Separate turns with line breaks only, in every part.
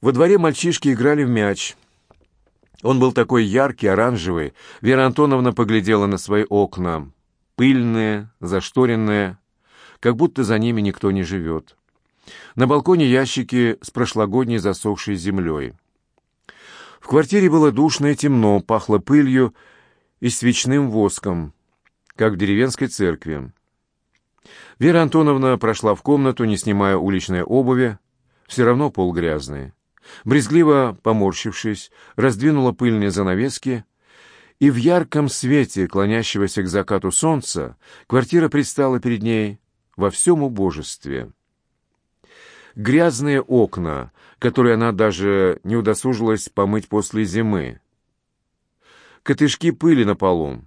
Во дворе мальчишки играли в мяч. Он был такой яркий, оранжевый. Вера Антоновна поглядела на свои окна. Пыльные, зашторенные, как будто за ними никто не живет. На балконе ящики с прошлогодней засохшей землей. В квартире было душно и темно, пахло пылью и свечным воском, как в деревенской церкви. Вера Антоновна прошла в комнату, не снимая уличной обуви, все равно пол грязный. Брезгливо поморщившись, раздвинула пыльные занавески, и в ярком свете, клонящегося к закату солнца, квартира предстала перед ней во всем убожестве. Грязные окна, которые она даже не удосужилась помыть после зимы. Котышки пыли на полу,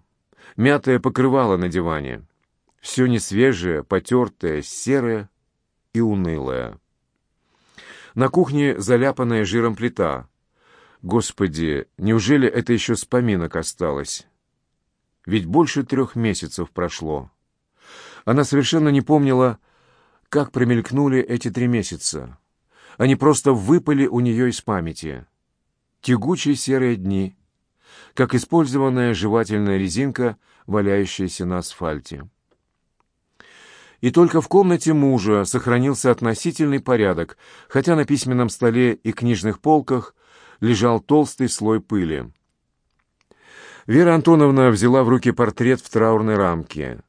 мятое покрывало на диване. Все несвежее, потертое, серое и унылое. На кухне заляпанная жиром плита. Господи, неужели это еще с поминок осталось? Ведь больше трех месяцев прошло. Она совершенно не помнила, как промелькнули эти три месяца. Они просто выпали у нее из памяти. Тягучие серые дни, как использованная жевательная резинка, валяющаяся на асфальте. И только в комнате мужа сохранился относительный порядок, хотя на письменном столе и книжных полках лежал толстый слой пыли. Вера Антоновна взяла в руки портрет в траурной рамке.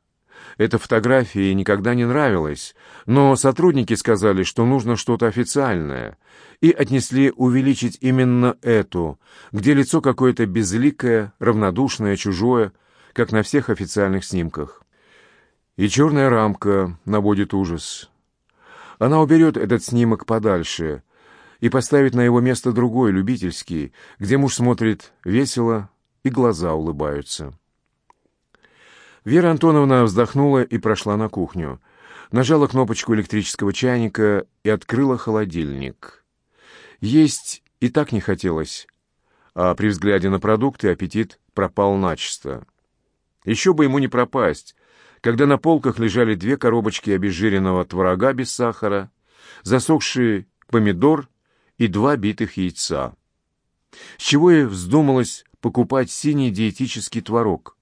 Эта фотография ей никогда не нравилась, но сотрудники сказали, что нужно что-то официальное, и отнесли увеличить именно эту, где лицо какое-то безликое, равнодушное, чужое, как на всех официальных снимках. И черная рамка наводит ужас. Она уберет этот снимок подальше и поставит на его место другой, любительский, где муж смотрит весело и глаза улыбаются. Вера Антоновна вздохнула и прошла на кухню. Нажала кнопочку электрического чайника и открыла холодильник. Есть и так не хотелось, а при взгляде на продукты аппетит пропал начисто. Еще бы ему не пропасть, когда на полках лежали две коробочки обезжиренного творога без сахара, засохший помидор и два битых яйца. С чего и вздумалось покупать синий диетический творог.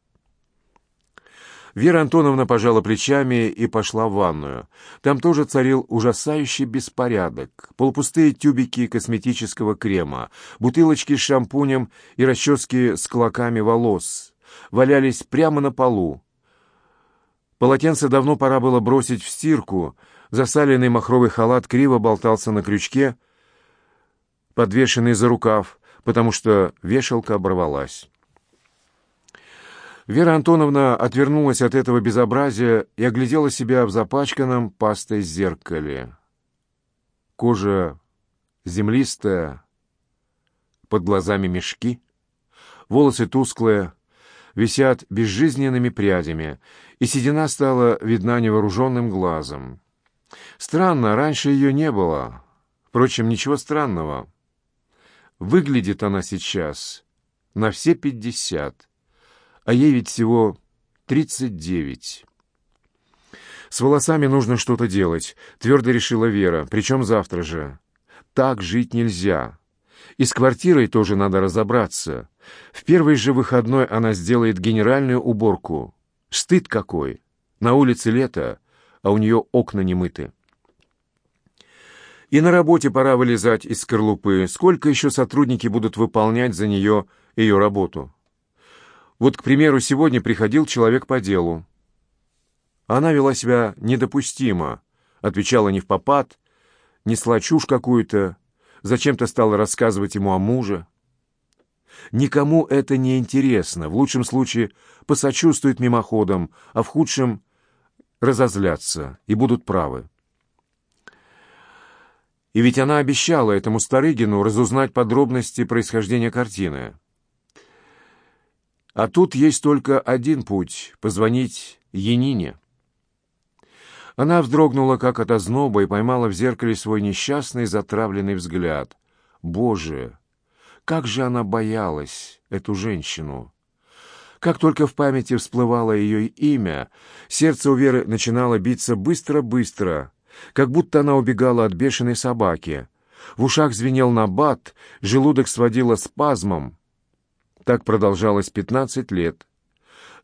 Вера Антоновна пожала плечами и пошла в ванную. Там тоже царил ужасающий беспорядок. Полупустые тюбики косметического крема, бутылочки с шампунем и расчески с клоками волос валялись прямо на полу, Полотенце давно пора было бросить в стирку. Засаленный махровый халат криво болтался на крючке, подвешенный за рукав, потому что вешалка оборвалась. Вера Антоновна отвернулась от этого безобразия и оглядела себя в запачканном пастой зеркале. Кожа землистая, под глазами мешки, волосы тусклые, висят безжизненными прядями, и седина стала видна невооруженным глазом. Странно, раньше ее не было. Впрочем, ничего странного. Выглядит она сейчас на все пятьдесят, а ей ведь всего тридцать девять. С волосами нужно что-то делать, твердо решила Вера, причем завтра же. Так жить нельзя. И с квартирой тоже надо разобраться. В первый же выходной она сделает генеральную уборку. Стыд какой! На улице лето, а у нее окна не мыты. И на работе пора вылезать из скорлупы. Сколько еще сотрудники будут выполнять за нее ее работу? Вот, к примеру, сегодня приходил человек по делу. Она вела себя недопустимо, отвечала не в попад, несла чушь какую-то, зачем-то стала рассказывать ему о муже. Никому это не интересно. В лучшем случае посочувствуют мимоходом, а в худшем разозлятся и будут правы. И ведь она обещала этому Старыгину разузнать подробности происхождения картины. А тут есть только один путь — позвонить Янине. Она вздрогнула, как от озноба, и поймала в зеркале свой несчастный затравленный взгляд. «Боже, как же она боялась эту женщину! Как только в памяти всплывало ее имя, сердце у Веры начинало биться быстро-быстро, как будто она убегала от бешеной собаки, В ушах звенел набат, желудок сводило спазмом. Так продолжалось пятнадцать лет.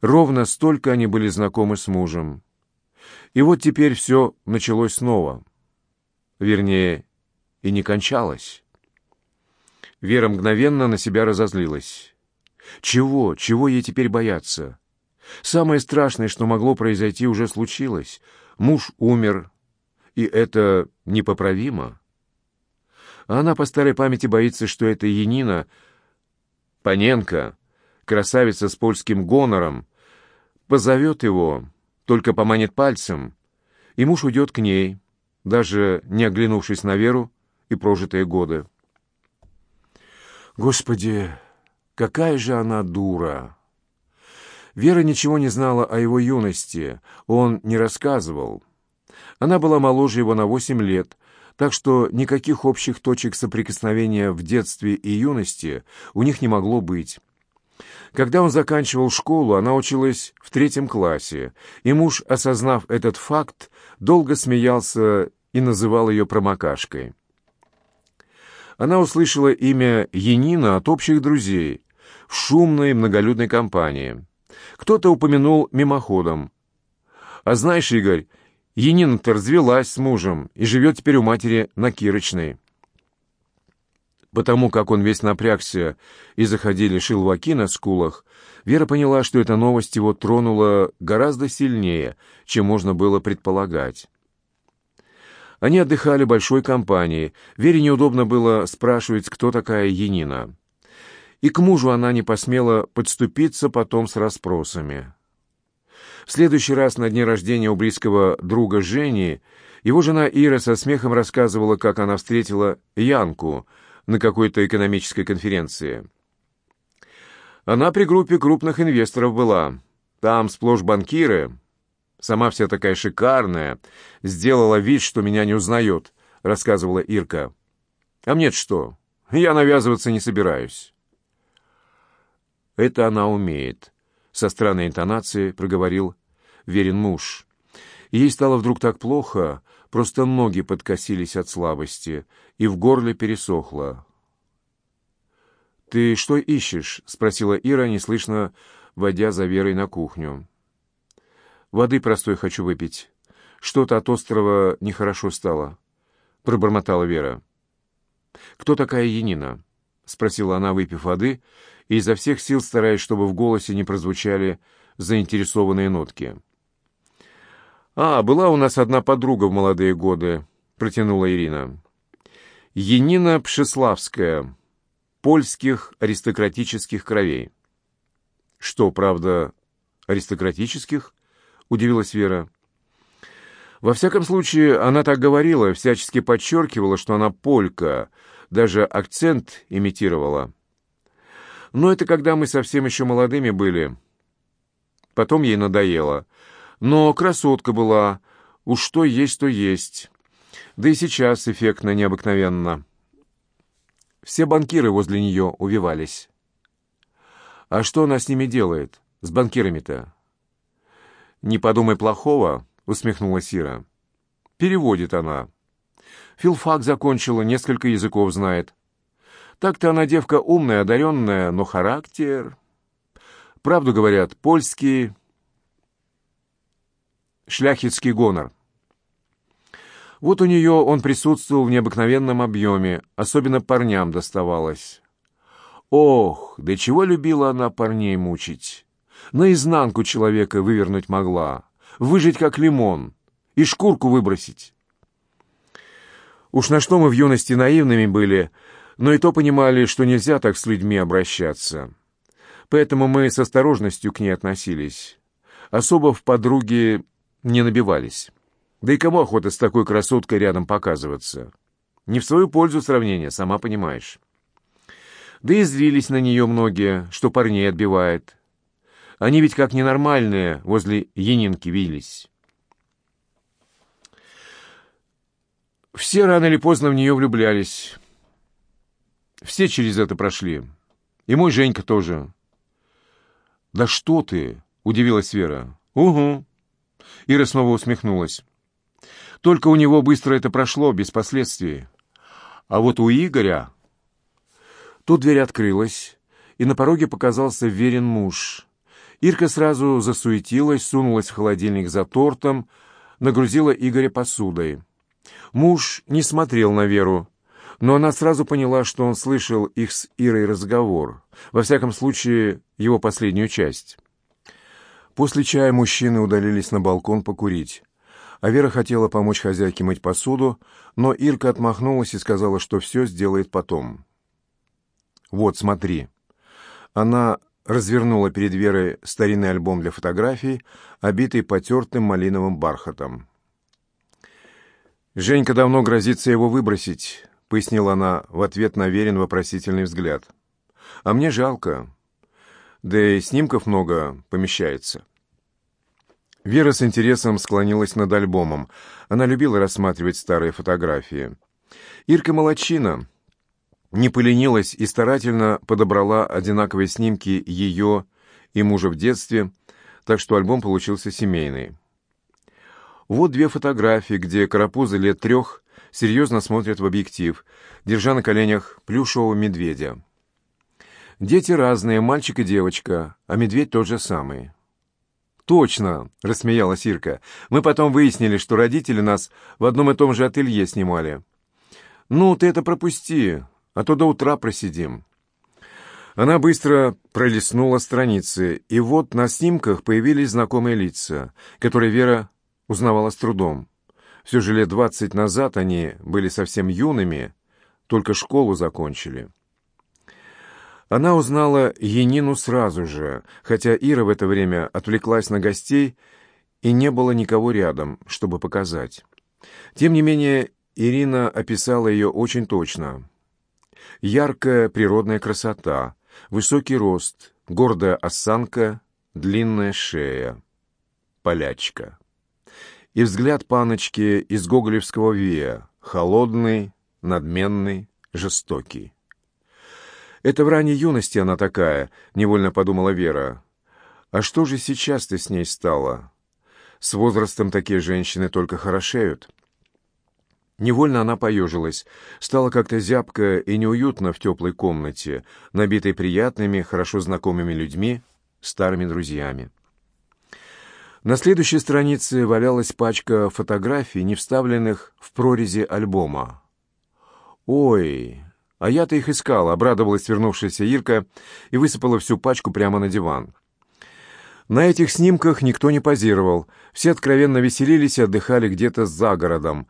Ровно столько они были знакомы с мужем. И вот теперь все началось снова. Вернее, и не кончалось. Вера мгновенно на себя разозлилась. Чего? Чего ей теперь бояться? Самое страшное, что могло произойти, уже случилось. Муж умер, и это непоправимо. Она по старой памяти боится, что эта Янина, Паненко, красавица с польским гонором, позовет его, только поманит пальцем, и муж уйдет к ней, даже не оглянувшись на Веру и прожитые годы. Господи, какая же она дура! Вера ничего не знала о его юности, он не рассказывал. Она была моложе его на восемь лет, так что никаких общих точек соприкосновения в детстве и юности у них не могло быть. Когда он заканчивал школу, она училась в третьем классе, и муж, осознав этот факт, долго смеялся и называл ее промокашкой. Она услышала имя Янина от общих друзей в шумной многолюдной компании. Кто-то упомянул мимоходом. «А знаешь, Игорь, Янина-то развелась с мужем и живет теперь у матери на Кирочной». Потому как он весь напрягся и заходили шелваки на скулах, Вера поняла, что эта новость его тронула гораздо сильнее, чем можно было предполагать. Они отдыхали большой компанией. Вере неудобно было спрашивать, кто такая Янина. И к мужу она не посмела подступиться потом с расспросами. В следующий раз на дне рождения у близкого друга Жени его жена Ира со смехом рассказывала, как она встретила Янку — на какой-то экономической конференции. Она при группе крупных инвесторов была. Там сплошь банкиры. Сама вся такая шикарная. Сделала вид, что меня не узнает, рассказывала Ирка. А мне что? Я навязываться не собираюсь. Это она умеет. Со странной интонацией проговорил верен муж. Ей стало вдруг так плохо, Просто ноги подкосились от слабости, и в горле пересохло. «Ты что ищешь?» — спросила Ира, неслышно водя за Верой на кухню. «Воды простой хочу выпить. Что-то от острова нехорошо стало», — пробормотала Вера. «Кто такая Янина?» — спросила она, выпив воды, и изо всех сил стараясь, чтобы в голосе не прозвучали заинтересованные нотки. «А, была у нас одна подруга в молодые годы», — протянула Ирина. «Енина Пшеславская, польских аристократических кровей». «Что, правда, аристократических?» — удивилась Вера. Во всяком случае, она так говорила, всячески подчеркивала, что она полька, даже акцент имитировала. Но это когда мы совсем еще молодыми были. Потом ей надоело — но красотка была, уж что есть, то есть. Да и сейчас эффектно необыкновенно. Все банкиры возле нее увивались. А что она с ними делает, с банкирами-то? «Не подумай плохого», — усмехнулась Сира. «Переводит она. Филфак закончила, несколько языков знает. Так-то она девка умная, одаренная, но характер... Правду говорят, польский, шляхетский гонор. Вот у нее он присутствовал в необыкновенном объеме, особенно парням доставалось. Ох, да чего любила она парней мучить! Наизнанку человека вывернуть могла, выжить как лимон и шкурку выбросить. Уж на что мы в юности наивными были, но и то понимали, что нельзя так с людьми обращаться. Поэтому мы с осторожностью к ней относились. Особо в подруги не набивались. Да и кому охота с такой красоткой рядом показываться? Не в свою пользу сравнение, сама понимаешь. Да и зрились на нее многие, что парней отбивает. Они ведь как ненормальные возле Янинки вились. Все рано или поздно в нее влюблялись. Все через это прошли. И мой Женька тоже. «Да что ты!» — удивилась Вера. «Угу. Ира снова усмехнулась. Только у него быстро это прошло, без последствий. А вот у Игоря... Тут дверь открылась, и на пороге показался верен муж. Ирка сразу засуетилась, сунулась в холодильник за тортом, нагрузила Игоря посудой. Муж не смотрел на Веру, но она сразу поняла, что он слышал их с Ирой разговор, во всяком случае, его последнюю часть. После чая мужчины удалились на балкон покурить. А Вера хотела помочь хозяйке мыть посуду, но Ирка отмахнулась и сказала, что все сделает потом. «Вот, смотри». Она развернула перед Верой старинный альбом для фотографий, обитый потертым малиновым бархатом. «Женька давно грозится его выбросить», — пояснила она в ответ на Верин вопросительный взгляд. «А мне жалко. Да и снимков много помещается». Вера с интересом склонилась над альбомом. Она любила рассматривать старые фотографии. Ирка Молодчина не поленилась и старательно подобрала одинаковые снимки ее и мужа в детстве, так что альбом получился семейный. Вот две фотографии, где карапузы лет трех серьезно смотрят в объектив, держа на коленях плюшевого медведя. Дети разные, мальчик и девочка, а медведь тот же самый. «Точно!» — рассмеялась Ирка. «Мы потом выяснили, что родители нас в одном и том же ателье снимали». «Ну, ты это пропусти, а то до утра просидим». Она быстро пролистнула страницы, и вот на снимках появились знакомые лица, которые Вера узнавала с трудом. Все же лет двадцать назад они были совсем юными, только школу закончили. Она узнала Енину сразу же, хотя Ира в это время отвлеклась на гостей, и не было никого рядом, чтобы показать. Тем не менее, Ирина описала ее очень точно. Яркая природная красота, высокий рост, гордая осанка, длинная шея. Полячка. И взгляд паночки из гоголевского вея, холодный, надменный, жестокий. «Это в ранней юности она такая», — невольно подумала Вера. «А что же сейчас ты с ней стала? С возрастом такие женщины только хорошеют». Невольно она поежилась. Стало как-то зябко и неуютно в теплой комнате, набитой приятными, хорошо знакомыми людьми, старыми друзьями. На следующей странице валялась пачка фотографий, не вставленных в прорези альбома. «Ой, «А я-то их искала», — обрадовалась вернувшаяся Ирка и высыпала всю пачку прямо на диван. На этих снимках никто не позировал. Все откровенно веселились и отдыхали где-то за городом.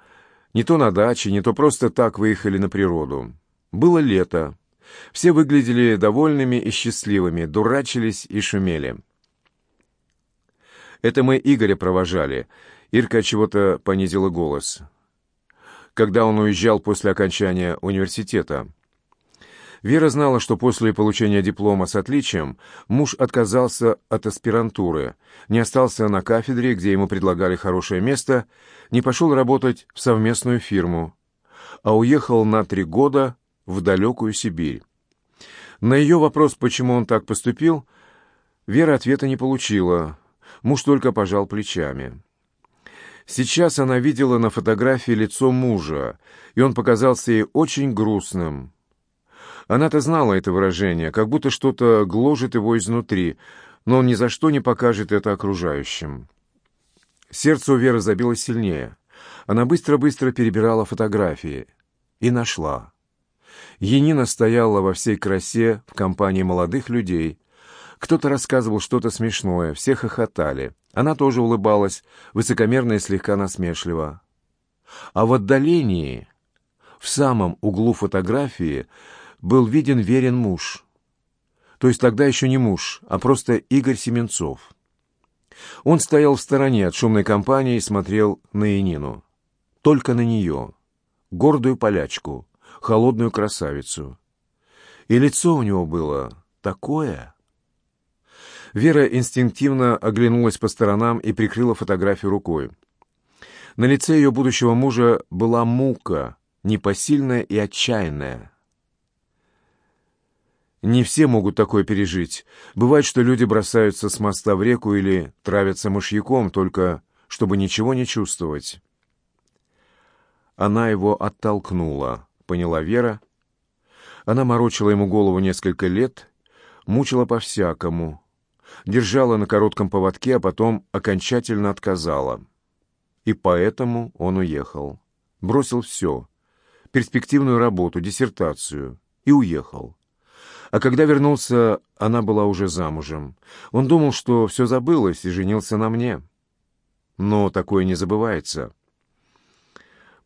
Не то на даче, не то просто так выехали на природу. Было лето. Все выглядели довольными и счастливыми, дурачились и шумели. «Это мы Игоря провожали». Ирка чего-то понизила голос. Когда он уезжал после окончания университета. Вера знала, что после получения диплома с отличием муж отказался от аспирантуры, не остался на кафедре, где ему предлагали хорошее место, не пошел работать в совместную фирму, а уехал на три года в далекую Сибирь. На ее вопрос, почему он так поступил, Вера ответа не получила, муж только пожал плечами. Сейчас она видела на фотографии лицо мужа, и он показался ей очень грустным, она-то знала это выражение, как будто что-то гложет его изнутри, но он ни за что не покажет это окружающим. Сердце у Веры забилось сильнее. Она быстро-быстро перебирала фотографии и нашла. Енина стояла во всей красе в компании молодых людей. Кто-то рассказывал что-то смешное, все хохотали. Она тоже улыбалась, высокомерно и слегка насмешливо. А в отдалении, в самом углу фотографии, был виден верен муж. То есть тогда еще не муж, а просто Игорь Семенцов. Он стоял в стороне от шумной компании и смотрел на Янину. Только на нее, гордую полячку, холодную красавицу. И лицо у него было такое... Вера инстинктивно оглянулась по сторонам и прикрыла фотографию рукой. На лице ее будущего мужа была мука, непосильная и отчаянная. Не все могут такое пережить. Бывает, что люди бросаются с моста в реку или травятся мышьяком, только чтобы ничего не чувствовать. Она его оттолкнула, поняла Вера. Она морочила ему голову несколько лет, мучила по-всякому, держала на коротком поводке, а потом окончательно отказала. И поэтому он уехал. Бросил все. Перспективную работу, диссертацию. И уехал. А когда вернулся, она была уже замужем. Он думал, что все забылось, и женился на мне. Но такое не забывается.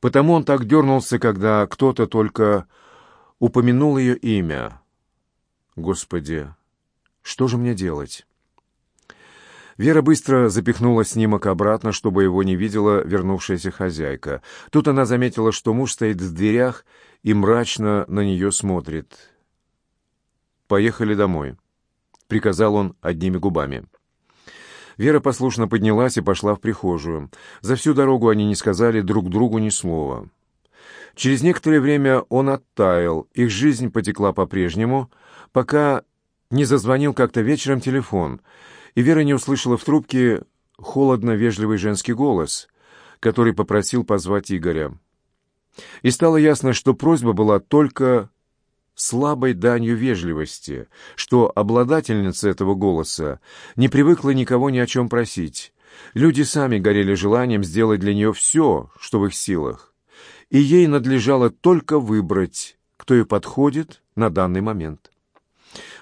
Потому он так дернулся, когда кто-то только упомянул ее имя. Господи, что же мне делать? Вера быстро запихнула снимок обратно, чтобы его не видела вернувшаяся хозяйка. Тут она заметила, что муж стоит в дверях и мрачно на нее смотрит. «Поехали домой», — приказал он одними губами. Вера послушно поднялась и пошла в прихожую. За всю дорогу они не сказали друг другу ни слова. Через некоторое время он оттаял, их жизнь потекла по-прежнему, пока не зазвонил как-то вечером телефон, и Вера не услышала в трубке холодно-вежливый женский голос, который попросил позвать Игоря. И стало ясно, что просьба была только слабой данью вежливости, что обладательница этого голоса не привыкла никого ни о чем просить. Люди сами горели желанием сделать для нее все, что в их силах, и ей надлежало только выбрать, кто ей подходит на данный момент.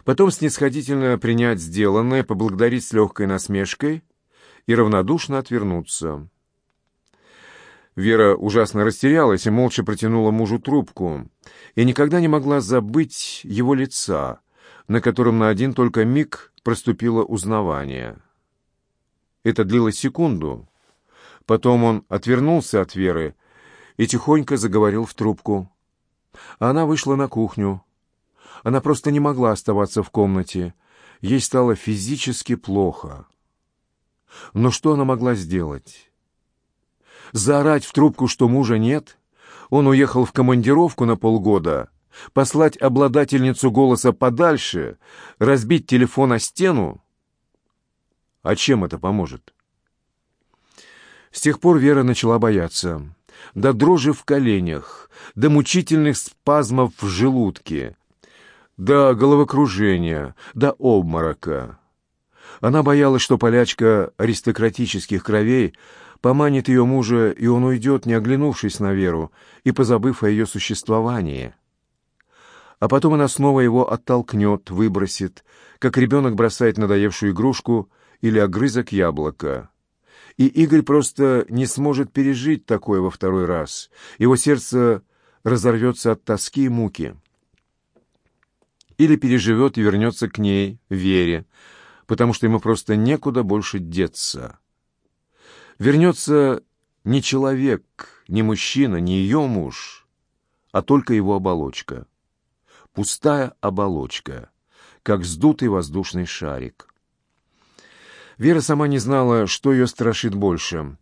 Потом снисходительно принять сделанное, поблагодарить с легкой насмешкой и равнодушно отвернуться. Вера ужасно растерялась и молча протянула мужу трубку, и никогда не могла забыть его лица, на котором на один только миг проступило узнавание. Это длилось секунду. Потом он отвернулся от Веры и тихонько заговорил в трубку. Она вышла на кухню. Она просто не могла оставаться в комнате. Ей стало физически плохо. Но что она могла сделать? Заорать в трубку, что мужа нет, он уехал в командировку на полгода, послать обладательницу голоса подальше, разбить телефон о стену? А чем это поможет? С тех пор Вера начала бояться. До дрожи в коленях, до мучительных спазмов в желудке, до головокружения, до обморока. Она боялась, что полячка аристократических кровей поманит ее мужа, и он уйдет, не оглянувшись на Веру и позабыв о ее существовании. А потом она снова его оттолкнет, выбросит, как ребенок бросает надоевшую игрушку или огрызок яблока. И Игорь просто не сможет пережить такое во второй раз. Его сердце разорвется от тоски и муки. Или переживет и вернется к ней, Вере, потому что ему просто некуда больше деться. Вернется не человек, не мужчина, не ее муж, а только его оболочка. Пустая оболочка, как сдутый воздушный шарик. Вера сама не знала, что ее страшит больше.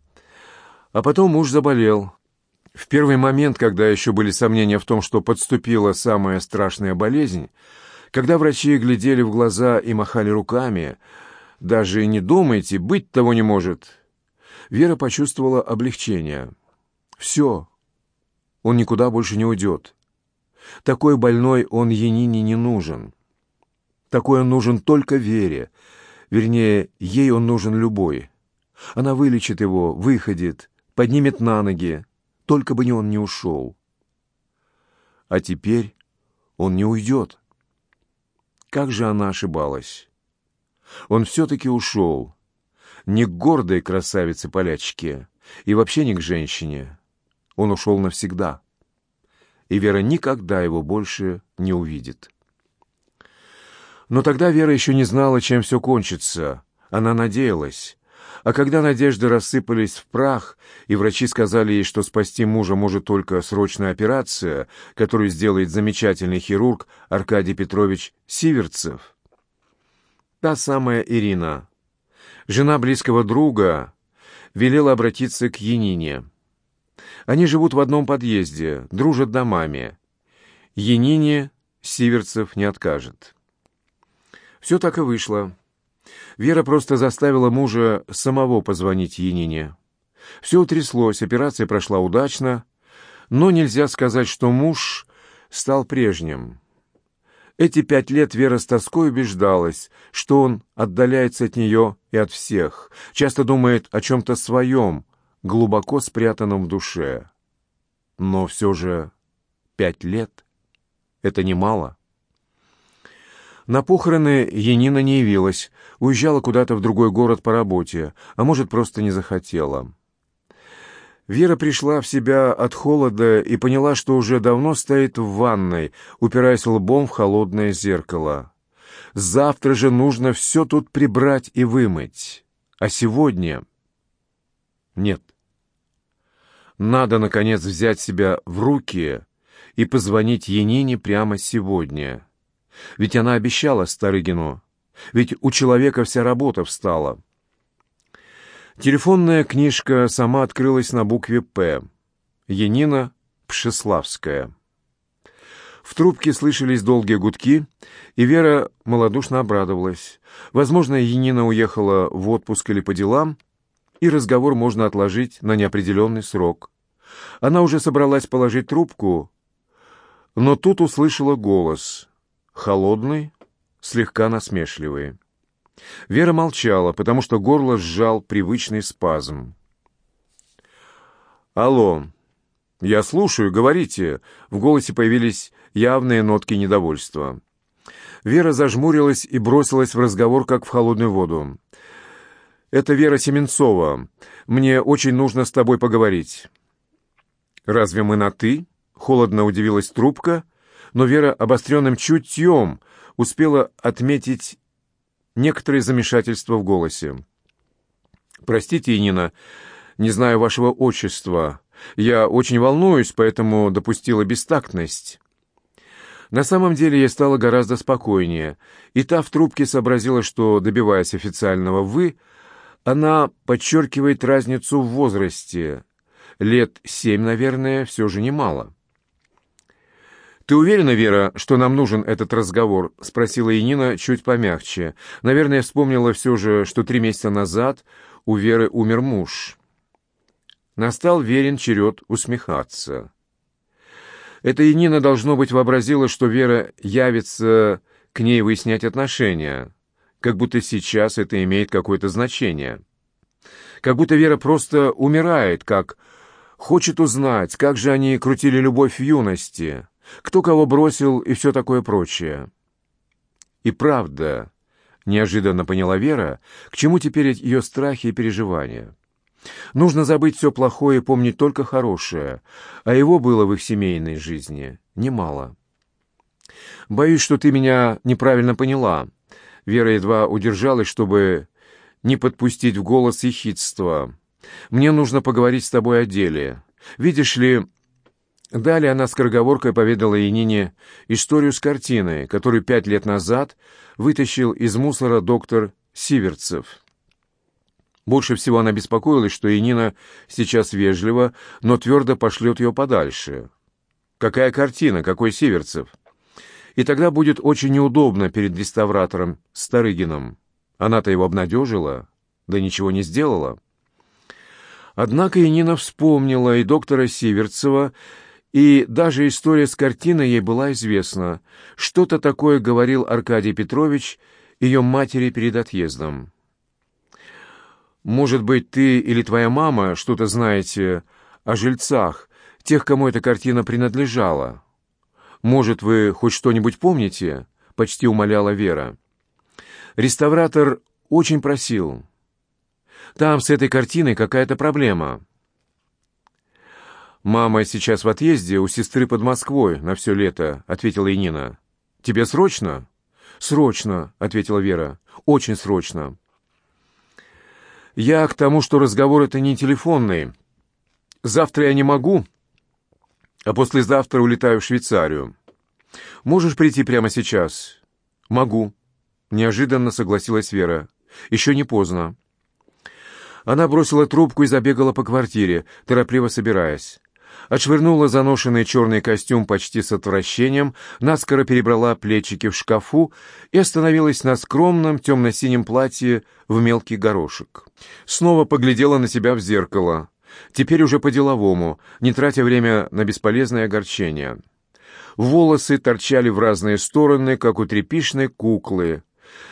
А потом муж заболел. В первый момент, когда еще были сомнения в том, что подступила самая страшная болезнь, когда врачи глядели в глаза и махали руками, даже не думайте, быть того не может, Вера почувствовала облегчение. «Все, он никуда больше не уйдет. Такой больной он Янине не нужен. Такой он нужен только Вере. Вернее, ей он нужен любой. Она вылечит его, выходит, поднимет на ноги, только бы не он не ушел. А теперь он не уйдет. Как же она ошибалась? Он все-таки ушел, не к гордой красавице-полячке и вообще не к женщине. Он ушел навсегда. И Вера никогда его больше не увидит. Но тогда Вера еще не знала, чем все кончится. Она надеялась. А когда надежды рассыпались в прах, и врачи сказали ей, что спасти мужа может только срочная операция, которую сделает замечательный хирург Аркадий Петрович Сиверцев, та самая Ирина, жена близкого друга, велела обратиться к Янине. Они живут в одном подъезде, дружат домами. Янине Сиверцев не откажет. Все так и вышло. Вера просто заставила мужа самого позвонить Янине. Все утряслось, операция прошла удачно, но нельзя сказать, что муж стал прежним. Эти пять лет Вера с тоской убеждалась, что он отдаляется от нее и от всех, часто думает о чем-то своем, глубоко спрятанном в душе. Но все же пять лет — это немало. На похороны Янина не явилась, уезжала куда-то в другой город по работе, а может, просто не захотела. Вера пришла в себя от холода и поняла, что уже давно стоит в ванной, упираясь лбом в холодное зеркало. Завтра же нужно все тут прибрать и вымыть. А сегодня... Нет. Надо, наконец, взять себя в руки и позвонить Янине прямо сегодня. Ведь она обещала Старыгину. Ведь у человека вся работа встала. Телефонная книжка сама открылась на букве «П». Янина Пшеславская. В трубке слышались долгие гудки, и Вера малодушно обрадовалась. Возможно, Янина уехала в отпуск или по делам, и разговор можно отложить на неопределенный срок. Она уже собралась положить трубку, но тут услышала голос, холодный, слегка насмешливый. Вера молчала, потому что горло сжал привычный спазм. «Алло, я слушаю, говорите». В голосе появились явные нотки недовольства. Вера зажмурилась и бросилась в разговор, как в холодную воду. «Это Вера Семенцова. Мне очень нужно с тобой поговорить». «Разве мы на «ты»?» — холодно удивилась трубка, но Вера обостренным чутьем успела отметить некоторое замешательство в голосе. «Простите, Нина, не знаю вашего отчества. Я очень волнуюсь, поэтому допустила бестактность». На самом деле я стала гораздо спокойнее, и та в трубке сообразила, что, добиваясь официального «вы», она подчеркивает разницу в возрасте. Лет семь, наверное, все же немало. «Ты уверена, Вера, что нам нужен этот разговор?» — спросила Янина чуть помягче. Наверное, вспомнила все же, что три месяца назад у Веры умер муж. Настал Верин черед усмехаться. Эта Янина, должно быть, вообразила, что Вера явится к ней выяснять отношения, как будто сейчас это имеет какое-то значение. Как будто Вера просто умирает, как хочет узнать, как же они крутили любовь в юности, кто кого бросил и все такое прочее. И правда, неожиданно поняла Вера, к чему теперь ее страхи и переживания. Нужно забыть все плохое и помнить только хорошее, а его было в их семейной жизни немало. «Боюсь, что ты меня неправильно поняла». Вера едва удержалась, чтобы не подпустить в голос ехидство. «Мне нужно поговорить с тобой о деле. Видишь ли, Далее она скороговоркой поведала Янине историю с картиной, которую пять лет назад вытащил из мусора доктор Сиверцев. Больше всего она беспокоилась, что Янина сейчас вежливо, но твердо пошлет ее подальше. Какая картина, какой Сиверцев? И тогда будет очень неудобно перед реставратором Старыгином. Она-то его обнадежила, да ничего не сделала. Однако Янина вспомнила и доктора Сиверцева, и даже история с картиной ей была известна. Что-то такое говорил Аркадий Петрович ее матери перед отъездом. «Может быть, ты или твоя мама что-то знаете о жильцах, тех, кому эта картина принадлежала? Может, вы хоть что-нибудь помните?» — почти умоляла Вера. Реставратор очень просил. «Там с этой картиной какая-то проблема». «Мама сейчас в отъезде у сестры под Москвой на все лето», — ответила Инина. «Тебе срочно?» «Срочно», — ответила Вера. «Очень срочно». «Я к тому, что разговор это не телефонный. Завтра я не могу, а послезавтра улетаю в Швейцарию. Можешь прийти прямо сейчас?» «Могу», — неожиданно согласилась Вера. «Еще не поздно». Она бросила трубку и забегала по квартире, торопливо собираясь отшвырнула заношенный черный костюм почти с отвращением, наскоро перебрала плечики в шкафу и остановилась на скромном темно-синем платье в мелкий горошек. Снова поглядела на себя в зеркало. Теперь уже по-деловому, не тратя время на бесполезное огорчение. Волосы торчали в разные стороны, как у тряпичной куклы.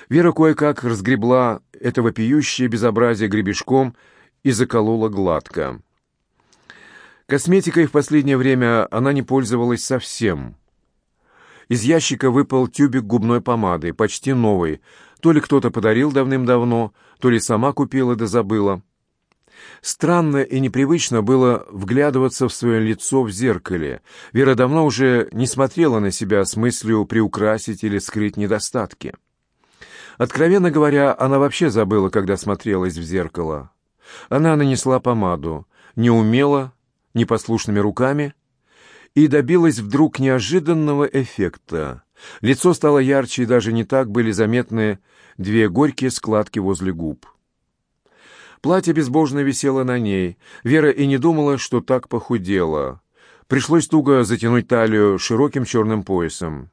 Вера кое-как разгребла это вопиющее безобразие гребешком и заколола гладко. Косметикой в последнее время она не пользовалась совсем. Из ящика выпал тюбик губной помады, почти новый. То ли кто-то подарил давным-давно, то ли сама купила да забыла. Странно и непривычно было вглядываться в свое лицо в зеркале. Вера давно уже не смотрела на себя с мыслью приукрасить или скрыть недостатки. Откровенно говоря, она вообще забыла, когда смотрелась в зеркало. Она нанесла помаду, неумело, непослушными руками, и добилась вдруг неожиданного эффекта. Лицо стало ярче, и даже не так были заметны две горькие складки возле губ. Платье безбожно висело на ней. Вера и не думала, что так похудела. Пришлось туго затянуть талию широким черным поясом.